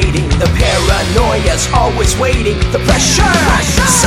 The paranoia's always waiting. The pressure, suffocating.